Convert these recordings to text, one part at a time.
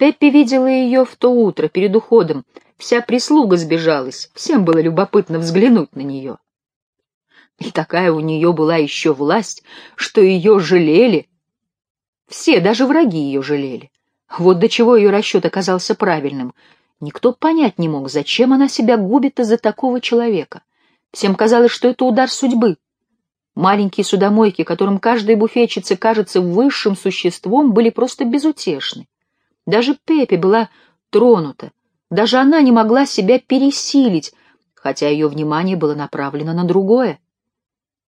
Пеппи видела ее в то утро перед уходом. Вся прислуга сбежалась, всем было любопытно взглянуть на нее. И такая у нее была еще власть, что ее жалели. Все, даже враги ее жалели. Вот до чего ее расчет оказался правильным. Никто понять не мог, зачем она себя губит из-за такого человека. Всем казалось, что это удар судьбы. Маленькие судомойки, которым каждая буфетчица кажется высшим существом, были просто безутешны. Даже Пепе была тронута, даже она не могла себя пересилить, хотя ее внимание было направлено на другое.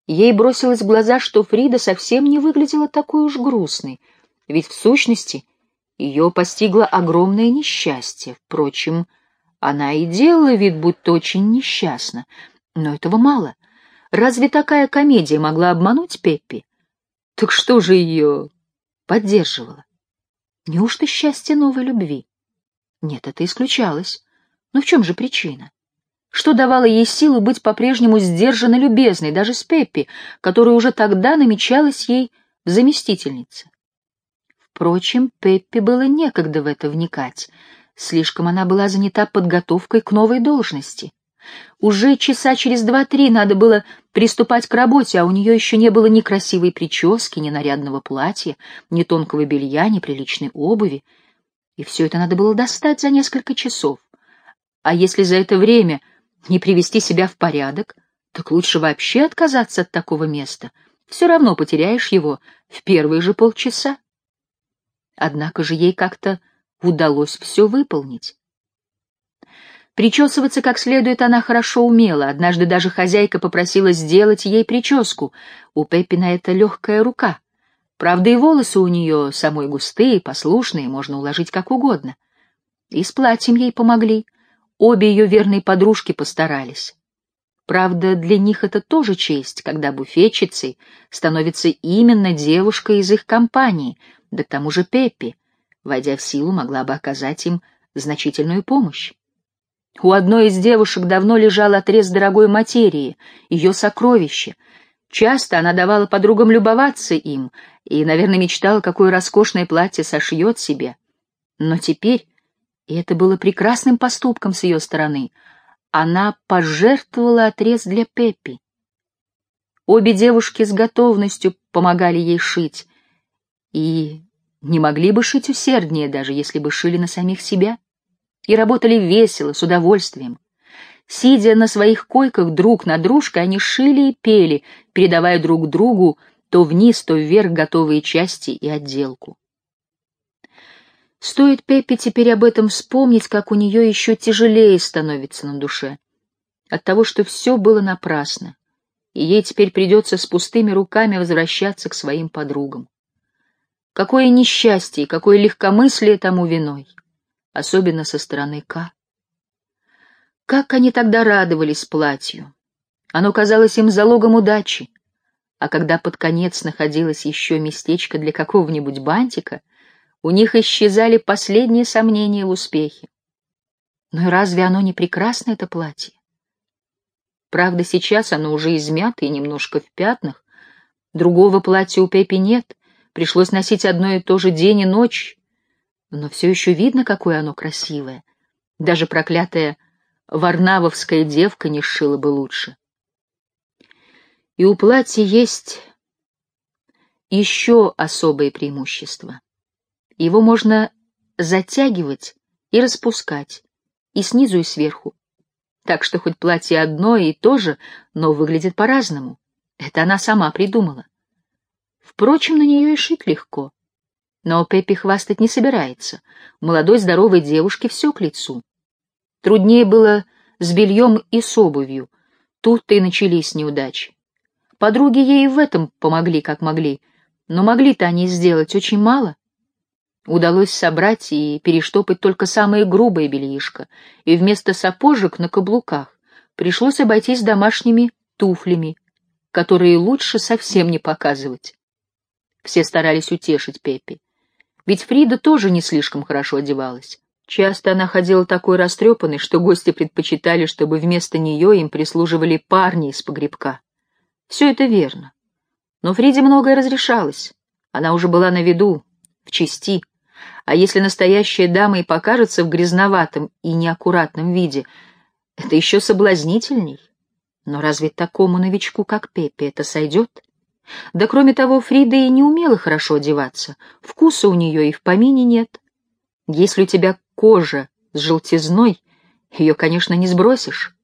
Ей бросилось в глаза, что Фрида совсем не выглядела такой уж грустной, ведь в сущности ее постигло огромное несчастье. Впрочем, она и делала вид, будто очень несчастна, но этого мало. Разве такая комедия могла обмануть Пеппи? Так что же ее поддерживало? Неужто счастье новой любви? Нет, это исключалось. Но в чем же причина? Что давало ей силу быть по-прежнему сдержанно любезной, даже с Пеппи, которая уже тогда намечалась ей в заместительнице? Впрочем, Пеппи было некогда в это вникать. Слишком она была занята подготовкой к новой должности. Уже часа через два-три надо было приступать к работе, а у нее еще не было ни красивой прически, ни нарядного платья, ни тонкого белья, ни приличной обуви. И все это надо было достать за несколько часов. А если за это время не привести себя в порядок, так лучше вообще отказаться от такого места. Все равно потеряешь его в первые же полчаса. Однако же ей как-то удалось все выполнить. Причесываться как следует она хорошо умела. Однажды даже хозяйка попросила сделать ей прическу. У Пеппи на это легкая рука. Правда, и волосы у нее самой густые, послушные, можно уложить как угодно. И с платьем ей помогли. Обе ее верные подружки постарались. Правда, для них это тоже честь, когда буфетчицей становится именно девушка из их компании, да к тому же Пеппи, войдя в силу, могла бы оказать им значительную помощь. У одной из девушек давно лежал отрез дорогой материи, ее сокровище. Часто она давала подругам любоваться им и, наверное, мечтала, какое роскошное платье сошьет себе. Но теперь, и это было прекрасным поступком с ее стороны, она пожертвовала отрез для Пеппи. Обе девушки с готовностью помогали ей шить, и не могли бы шить усерднее, даже если бы шили на самих себя и работали весело, с удовольствием. Сидя на своих койках друг на дружкой, они шили и пели, передавая друг другу то вниз, то вверх готовые части и отделку. Стоит Пеппи теперь об этом вспомнить, как у нее еще тяжелее становится на душе. От того, что все было напрасно, и ей теперь придется с пустыми руками возвращаться к своим подругам. Какое несчастье, какое легкомыслие тому виной особенно со стороны К. Как они тогда радовались платью! Оно казалось им залогом удачи, а когда под конец находилось еще местечко для какого-нибудь бантика, у них исчезали последние сомнения в успехе. Но и разве оно не прекрасно, это платье? Правда, сейчас оно уже измято и немножко в пятнах. Другого платья у Пепи нет, пришлось носить одно и то же день и ночь, но все еще видно, какое оно красивое. Даже проклятая варнавовская девка не сшила бы лучше. И у платья есть еще особое преимущество. Его можно затягивать и распускать, и снизу, и сверху. Так что хоть платье одно и то же, но выглядит по-разному. Это она сама придумала. Впрочем, на нее и шить легко. Но Пеппи хвастать не собирается. Молодой здоровой девушке все к лицу. Труднее было с бельем и с обувью. Тут-то и начались неудачи. Подруги ей в этом помогли, как могли, но могли-то они сделать очень мало. Удалось собрать и перештопать только самое грубое бельишко, и вместо сапожек на каблуках пришлось обойтись домашними туфлями, которые лучше совсем не показывать. Все старались утешить Пеппи. Ведь Фрида тоже не слишком хорошо одевалась. Часто она ходила такой растрепанной, что гости предпочитали, чтобы вместо нее им прислуживали парни из погребка. Все это верно. Но Фриде многое разрешалось. Она уже была на виду, в чести. А если настоящая дама и покажется в грязноватом и неаккуратном виде, это еще соблазнительней. Но разве такому новичку, как Пеппи, это сойдет? Да кроме того, Фрида и не умела хорошо одеваться, вкуса у нее и в помине нет. Если у тебя кожа с желтизной, ее, конечно, не сбросишь.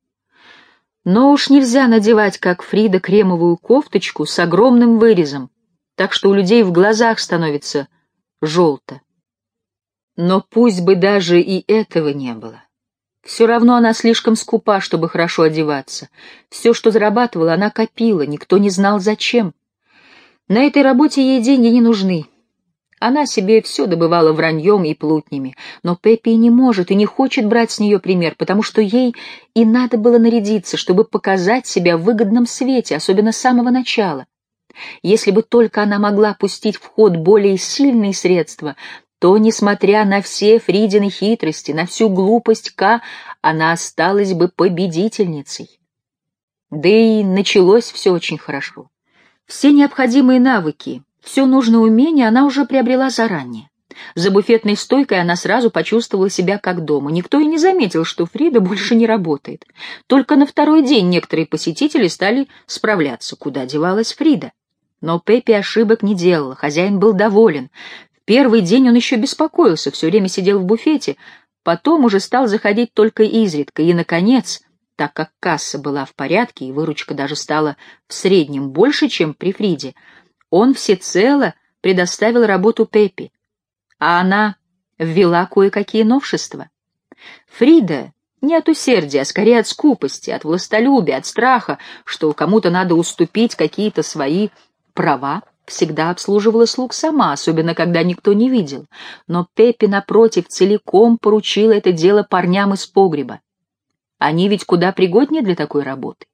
Но уж нельзя надевать, как Фрида, кремовую кофточку с огромным вырезом, так что у людей в глазах становится желто. Но пусть бы даже и этого не было. Все равно она слишком скупа, чтобы хорошо одеваться. Все, что зарабатывала, она копила, никто не знал зачем. На этой работе ей деньги не нужны. Она себе все добывала враньем и плутнями, но Пеппи не может и не хочет брать с нее пример, потому что ей и надо было нарядиться, чтобы показать себя в выгодном свете, особенно с самого начала. Если бы только она могла пустить в ход более сильные средства, то, несмотря на все Фридины хитрости, на всю глупость К, она осталась бы победительницей. Да и началось все очень хорошо. Все необходимые навыки, все нужное умение она уже приобрела заранее. За буфетной стойкой она сразу почувствовала себя как дома. Никто и не заметил, что Фрида больше не работает. Только на второй день некоторые посетители стали справляться, куда девалась Фрида. Но Пеппи ошибок не делала, хозяин был доволен. В первый день он еще беспокоился, все время сидел в буфете, потом уже стал заходить только изредка, и, наконец, так как касса была в порядке и выручка даже стала в среднем больше, чем при Фриде, он всецело предоставил работу Пеппи, а она ввела кое-какие новшества. Фрида не от усердия, а скорее от скупости, от властолюбия, от страха, что кому-то надо уступить какие-то свои права, всегда обслуживала слуг сама, особенно когда никто не видел. Но Пеппи, напротив, целиком поручила это дело парням из погреба. Они ведь куда пригоднее для такой работы.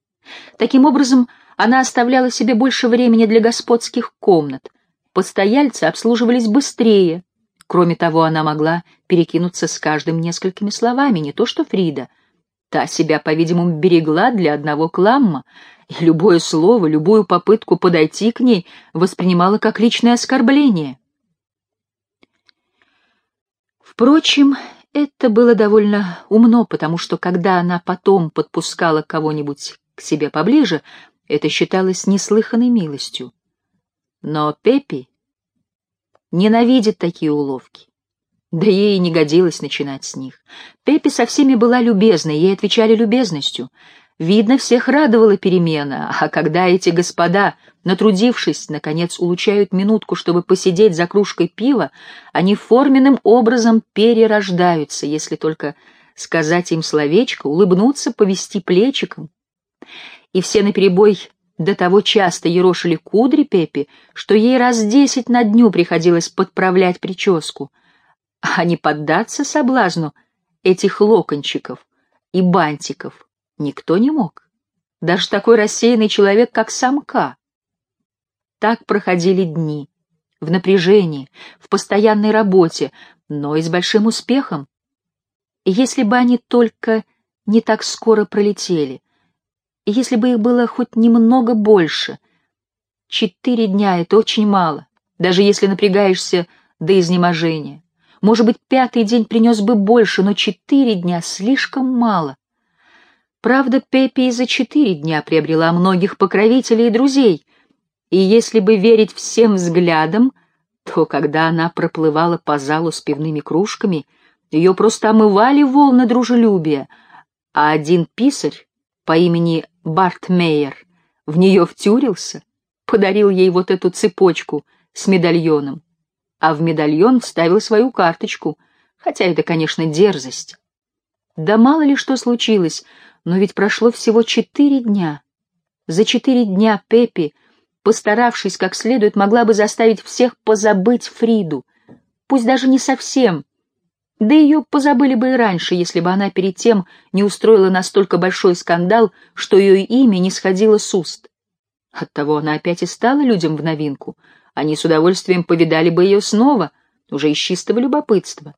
Таким образом, она оставляла себе больше времени для господских комнат. Постояльцы обслуживались быстрее. Кроме того, она могла перекинуться с каждым несколькими словами, не то что Фрида. Та себя, по-видимому, берегла для одного кламма, и любое слово, любую попытку подойти к ней воспринимала как личное оскорбление. Впрочем, это было довольно умно, потому что когда она потом подпускала кого-нибудь к себе поближе, это считалось неслыханной милостью. Но Пеппи ненавидит такие уловки. Да ей не годилось начинать с них. Пеппи со всеми была любезной, ей отвечали любезностью — Видно, всех радовала перемена, а когда эти господа, натрудившись, наконец улучшают минутку, чтобы посидеть за кружкой пива, они форменным образом перерождаются, если только сказать им словечко, улыбнуться, повести плечиком. И все наперебой до того часто ерошили кудри Пеппи, что ей раз десять на дню приходилось подправлять прическу, а не поддаться соблазну этих локончиков и бантиков Никто не мог. Даже такой рассеянный человек, как самка. Так проходили дни. В напряжении, в постоянной работе, но и с большим успехом. Если бы они только не так скоро пролетели, если бы их было хоть немного больше, четыре дня — это очень мало, даже если напрягаешься до изнеможения. Может быть, пятый день принес бы больше, но четыре дня слишком мало. Правда, Пеппи и за четыре дня приобрела многих покровителей и друзей, и если бы верить всем взглядам, то когда она проплывала по залу с пивными кружками, ее просто омывали волны дружелюбия, а один писарь по имени Барт Мейер в нее втюрился, подарил ей вот эту цепочку с медальоном, а в медальон вставил свою карточку, хотя это, конечно, дерзость. Да мало ли что случилось, но ведь прошло всего четыре дня. За четыре дня Пеппи, постаравшись как следует, могла бы заставить всех позабыть Фриду. Пусть даже не совсем. Да ее позабыли бы и раньше, если бы она перед тем не устроила настолько большой скандал, что ее имя не сходило с уст. Оттого она опять и стала людям в новинку. Они с удовольствием повидали бы ее снова, уже из чистого любопытства.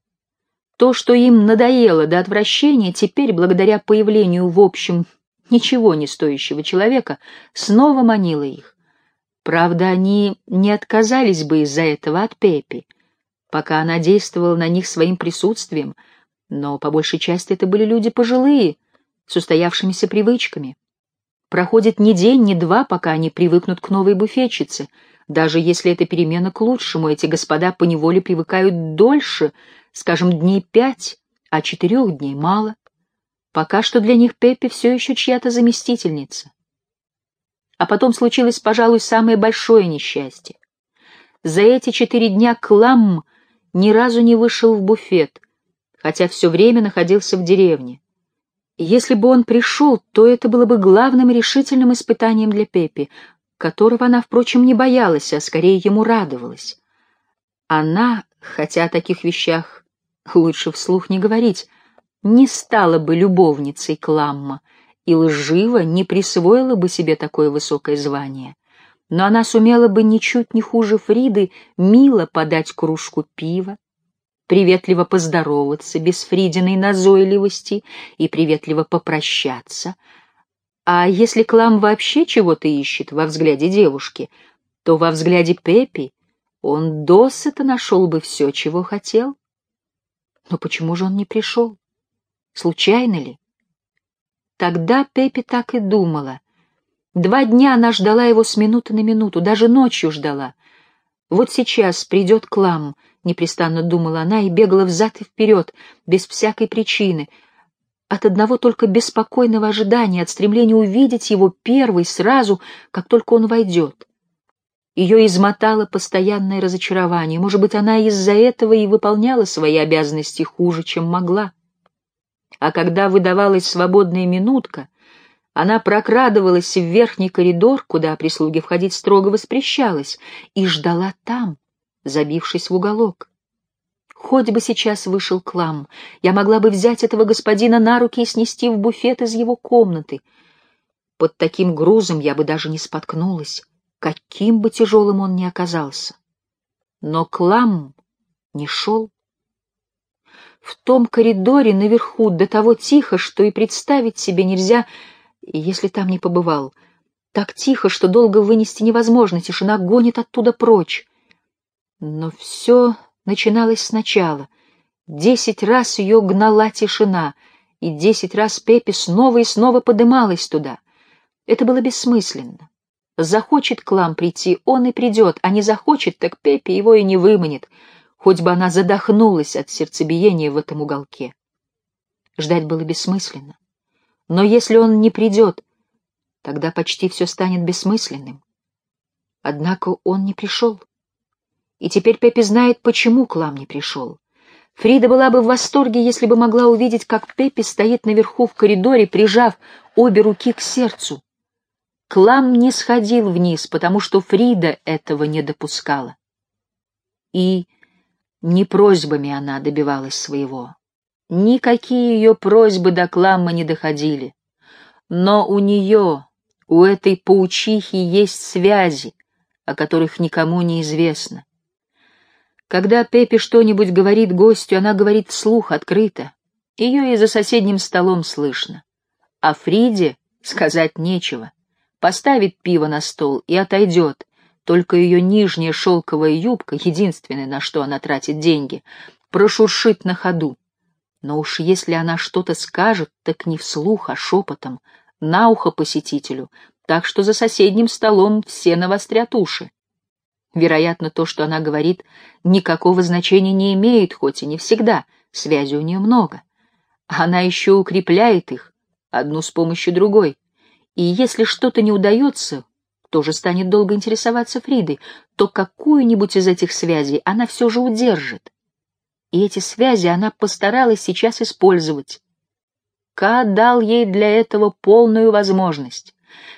То, что им надоело до отвращения, теперь, благодаря появлению в общем ничего не стоящего человека, снова манило их. Правда, они не отказались бы из-за этого от Пеппи. пока она действовала на них своим присутствием, но по большей части это были люди пожилые, с устоявшимися привычками. Проходит ни день, ни два, пока они привыкнут к новой буфетчице. Даже если это перемена к лучшему, эти господа поневоле привыкают дольше, скажем, дней пять, а четырех дней мало. Пока что для них Пеппи все еще чья-то заместительница. А потом случилось, пожалуй, самое большое несчастье. За эти четыре дня Клам ни разу не вышел в буфет, хотя все время находился в деревне. Если бы он пришел, то это было бы главным решительным испытанием для Пеппи, которого она, впрочем, не боялась, а скорее ему радовалась. Она, хотя о таких вещах лучше вслух не говорить, не стала бы любовницей Кламма и лживо не присвоила бы себе такое высокое звание. Но она сумела бы ничуть не хуже Фриды мило подать кружку пива, приветливо поздороваться без Фридиной назойливости и приветливо попрощаться. А если Клам вообще чего-то ищет во взгляде девушки, то во взгляде Пеппи он досыта нашел бы все, чего хотел. Но почему же он не пришел? Случайно ли? Тогда Пеппи так и думала. Два дня она ждала его с минуты на минуту, даже ночью ждала. Вот сейчас придет Клам, непрестанно думала она и бегала взад и вперед, без всякой причины, от одного только беспокойного ожидания, от стремления увидеть его первый сразу, как только он войдет. Ее измотало постоянное разочарование. Может быть, она из-за этого и выполняла свои обязанности хуже, чем могла а когда выдавалась свободная минутка, она прокрадывалась в верхний коридор, куда прислуге входить строго воспрещалось, и ждала там, забившись в уголок. Хоть бы сейчас вышел клам, я могла бы взять этого господина на руки и снести в буфет из его комнаты. Под таким грузом я бы даже не споткнулась, каким бы тяжелым он ни оказался. Но клам не шел. В том коридоре наверху до того тихо, что и представить себе нельзя, если там не побывал. Так тихо, что долго вынести невозможно, тишина гонит оттуда прочь. Но все начиналось сначала. Десять раз ее гнала тишина, и десять раз Пеппи снова и снова подымалась туда. Это было бессмысленно. Захочет Клам прийти, он и придет, а не захочет, так Пеппи его и не выманит — хоть бы она задохнулась от сердцебиения в этом уголке. Ждать было бессмысленно. Но если он не придет, тогда почти все станет бессмысленным. Однако он не пришел. И теперь Пеппи знает, почему Клам не пришел. Фрида была бы в восторге, если бы могла увидеть, как Пеппи стоит наверху в коридоре, прижав обе руки к сердцу. Клам не сходил вниз, потому что Фрида этого не допускала. И не просьбами она добивалась своего. Никакие ее просьбы до Кламма не доходили. Но у нее, у этой паучихи есть связи, о которых никому не известно. Когда Пеппи что-нибудь говорит гостю, она говорит вслух, открыто. Ее и за соседним столом слышно. А Фриде сказать нечего. Поставит пиво на стол и отойдет, только ее нижняя шелковая юбка, единственное, на что она тратит деньги, прошуршит на ходу. Но уж если она что-то скажет, так не вслух, а шепотом, на ухо посетителю, так что за соседним столом все навострят уши. Вероятно, то, что она говорит, никакого значения не имеет, хоть и не всегда, связи у нее много. Она еще укрепляет их, одну с помощью другой. И если что-то не удается, тоже станет долго интересоваться Фридой, то какую-нибудь из этих связей она все же удержит. И эти связи она постаралась сейчас использовать. Ка дал ей для этого полную возможность.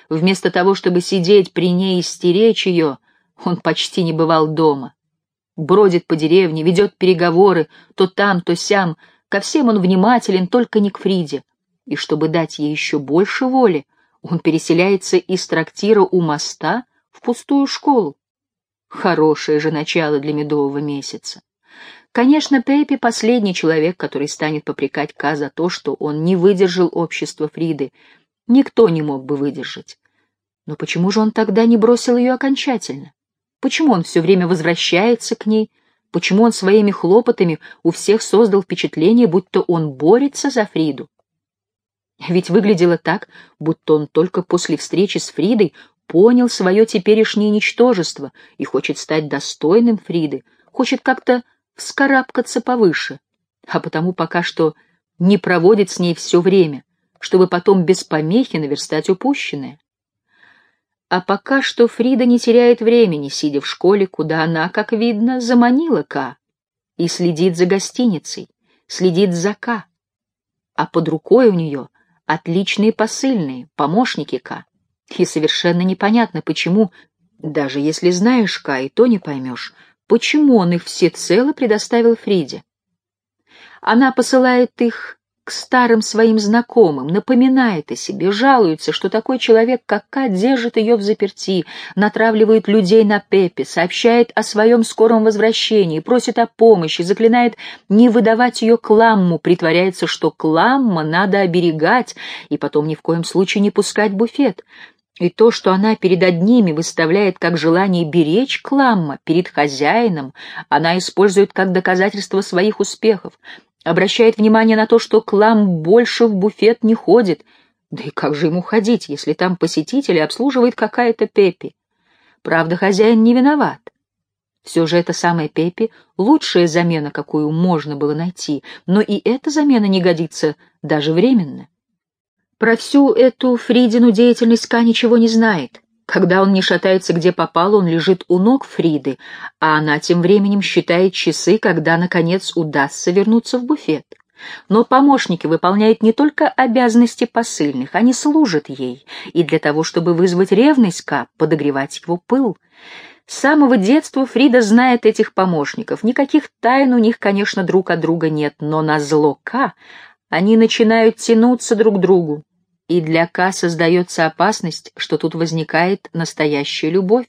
Вместо того, чтобы сидеть при ней и стеречь ее, он почти не бывал дома. Бродит по деревне, ведет переговоры, то там, то сям. Ко всем он внимателен, только не к Фриде. И чтобы дать ей еще больше воли, он переселяется из трактира у моста в пустую школу. Хорошее же начало для медового месяца. Конечно, Пеппи — последний человек, который станет попрекать Ка за то, что он не выдержал общества Фриды. Никто не мог бы выдержать. Но почему же он тогда не бросил ее окончательно? Почему он все время возвращается к ней, Почему он своими хлопотами у всех создал впечатление, будто он борется за Фриду? Ведь выглядело так, будто он только после встречи с Фридой понял свое теперешнее ничтожество и хочет стать достойным Фриды, хочет как-то вскарабкаться повыше, а потому пока что не проводит с ней все время, чтобы потом без помехи наверстать упущенное. А пока что Фрида не теряет времени, сидя в школе, куда она, как видно, заманила Ка, и следит за гостиницей, следит за Ка. А под рукой у нее отличные посыльные, помощники Ка. И совершенно непонятно, почему, даже если знаешь Ка, и то не поймешь, почему он их всецело предоставил Фриде. Она посылает их к старым своим знакомым, напоминает о себе, жалуется, что такой человек, как Ка, держит ее в заперти, натравливает людей на Пепе, сообщает о своем скором возвращении, просит о помощи, заклинает не выдавать ее Кламму, притворяется, что Кламма надо оберегать и потом ни в коем случае не пускать буфет. И то, что она перед одними выставляет как желание беречь Кламма перед хозяином, она использует как доказательство своих успехов, обращает внимание на то, что Клам больше в буфет не ходит. Да и как же ему ходить, если там посетители обслуживает какая-то Пеппи? Правда, хозяин не виноват. Все же эта самая Пеппи — лучшая замена, какую можно было найти, но и эта замена не годится даже временно. Про всю эту Фридину деятельность Ка ничего не знает. Когда он не шатается где попало, он лежит у ног Фриды, а она тем временем считает часы, когда, наконец, удастся вернуться в буфет. Но помощники выполняют не только обязанности посыльных, они служат ей, и для того, чтобы вызвать ревность Ка, подогревать его пыл. С самого детства Фрида знает этих помощников. Никаких тайн у них, конечно, друг от друга нет, но на зло Ка они начинают тянуться друг к другу и для К создается опасность, что тут возникает настоящая любовь.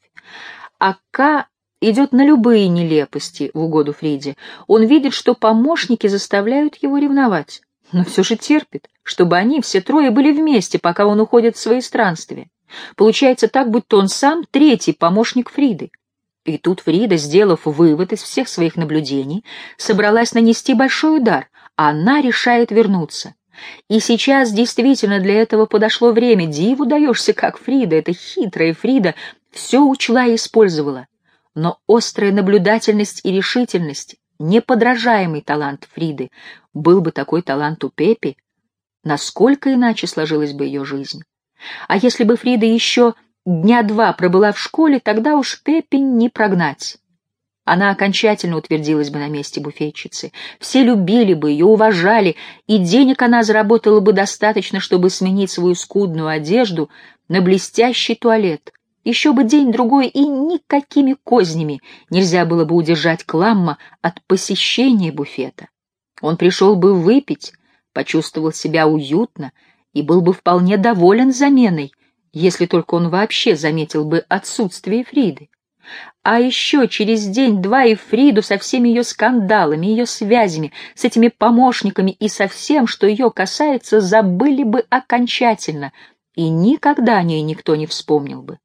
А К идет на любые нелепости в угоду Фриде. Он видит, что помощники заставляют его ревновать, но все же терпит, чтобы они все трое были вместе, пока он уходит в свои странствия. Получается так, будто он сам третий помощник Фриды. И тут Фрида, сделав вывод из всех своих наблюдений, собралась нанести большой удар, а она решает вернуться. И сейчас действительно для этого подошло время. Диву даешься, как Фрида, эта хитрая Фрида, все учла и использовала. Но острая наблюдательность и решительность, неподражаемый талант Фриды, был бы такой талант у Пепи, насколько иначе сложилась бы ее жизнь. А если бы Фрида еще дня два пробыла в школе, тогда уж Пеппи не прогнать она окончательно утвердилась бы на месте буфетчицы. Все любили бы ее, уважали, и денег она заработала бы достаточно, чтобы сменить свою скудную одежду на блестящий туалет. Еще бы день-другой, и никакими кознями нельзя было бы удержать Кламма от посещения буфета. Он пришел бы выпить, почувствовал себя уютно и был бы вполне доволен заменой, если только он вообще заметил бы отсутствие Фриды. А еще через день-два и Фриду со всеми ее скандалами, ее связями, с этими помощниками и со всем, что ее касается, забыли бы окончательно, и никогда о ней никто не вспомнил бы.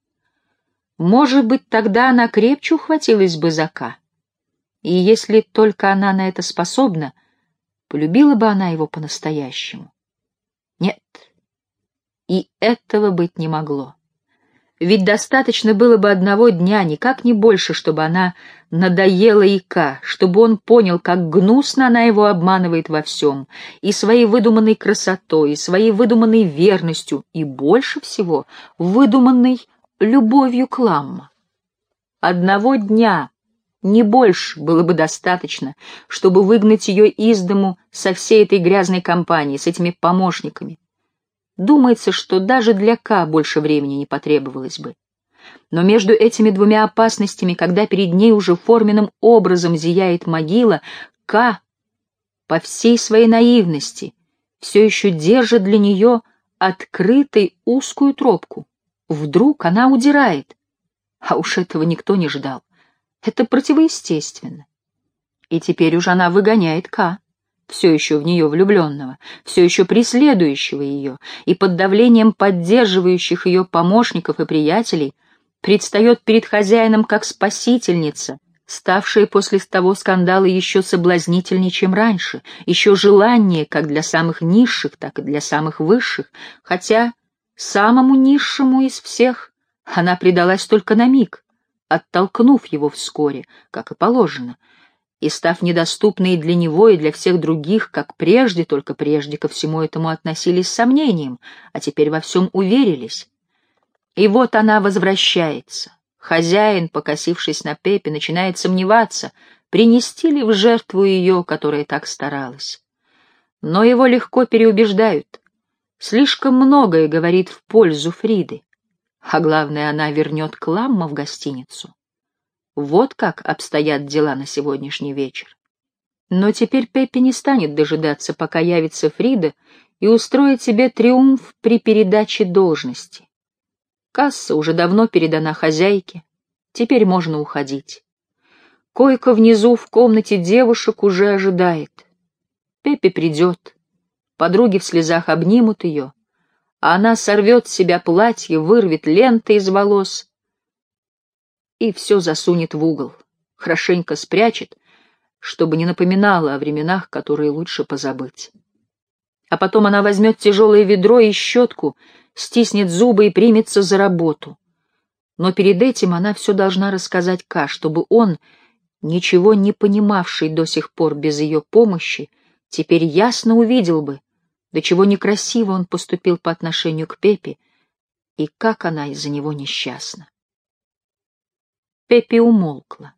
Может быть, тогда она крепче ухватилась бы за Ка. И если только она на это способна, полюбила бы она его по-настоящему. Нет, и этого быть не могло. Ведь достаточно было бы одного дня, никак не больше, чтобы она надоела Ика, чтобы он понял, как гнусно она его обманывает во всем, и своей выдуманной красотой, и своей выдуманной верностью, и больше всего выдуманной любовью к Ламма. Одного дня, не больше, было бы достаточно, чтобы выгнать ее из дому со всей этой грязной компанией, с этими помощниками, Думается, что даже для К больше времени не потребовалось бы. Но между этими двумя опасностями, когда перед ней уже форменным образом зияет могила, К, по всей своей наивности, все еще держит для нее открытой узкую тропку. Вдруг она удирает. А уж этого никто не ждал. Это противоестественно. И теперь уж она выгоняет К все еще в нее влюбленного, все еще преследующего ее, и под давлением поддерживающих ее помощников и приятелей предстает перед хозяином как спасительница, ставшее после того скандала еще соблазнительнее, чем раньше, еще желаннее как для самых низших, так и для самых высших, хотя самому низшему из всех она предалась только на миг, оттолкнув его вскоре, как и положено, и став недоступной для него и для всех других, как прежде, только прежде ко всему этому относились с сомнением, а теперь во всем уверились. И вот она возвращается. Хозяин, покосившись на Пепе, начинает сомневаться, принести ли в жертву ее, которая так старалась. Но его легко переубеждают. Слишком многое говорит в пользу Фриды. А главное, она вернет Кламма в гостиницу. Вот как обстоят дела на сегодняшний вечер. Но теперь Пеппи не станет дожидаться, пока явится Фрида, и устроит себе триумф при передаче должности. Касса уже давно передана хозяйке, теперь можно уходить. Койка внизу в комнате девушек уже ожидает. Пеппи придет, подруги в слезах обнимут ее, а она сорвет с себя платье, вырвет ленты из волос и все засунет в угол, хорошенько спрячет, чтобы не напоминало о временах, которые лучше позабыть. А потом она возьмет тяжелое ведро и щетку, стиснет зубы и примется за работу. Но перед этим она все должна рассказать Ка, чтобы он, ничего не понимавший до сих пор без ее помощи, теперь ясно увидел бы, до чего некрасиво он поступил по отношению к Пепе и как она из-за него несчастна. Пеппи умолкла.